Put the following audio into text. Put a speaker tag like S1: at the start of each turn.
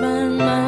S1: 慢慢